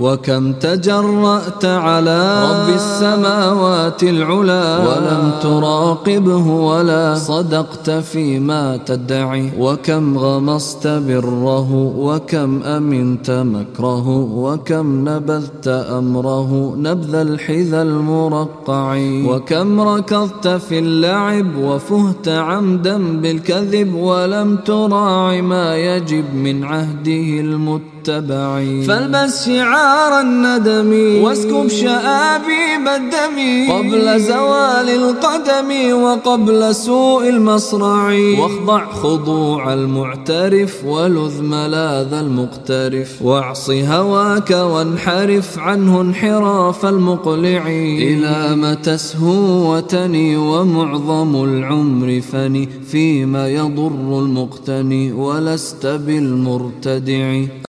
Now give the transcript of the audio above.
وكم تجرأت على رب السماوات العلا ولم تراقبه ولا صدقت فيما تدعي وكم غمصت بره وكم أمنت مكره وكم نبذت أمره نبذ الحذا المرقع وكم ركضت في اللعب وفهت عمدا بالكذب ولم تراع ما يجب من عهده المتبع فالبس شعار الندم. واسكب شآبيب الدم. قبل زوال القدم وقبل سوء المصرع. واخضع خضوع المعترف ولذ ملاذ المقترف. واعص هواك وانحرف عنه انحراف المقلع. إلى متى تسهو وتني ومعظم العمر فني. فيما يضر المقتني ولست بالمرتدع.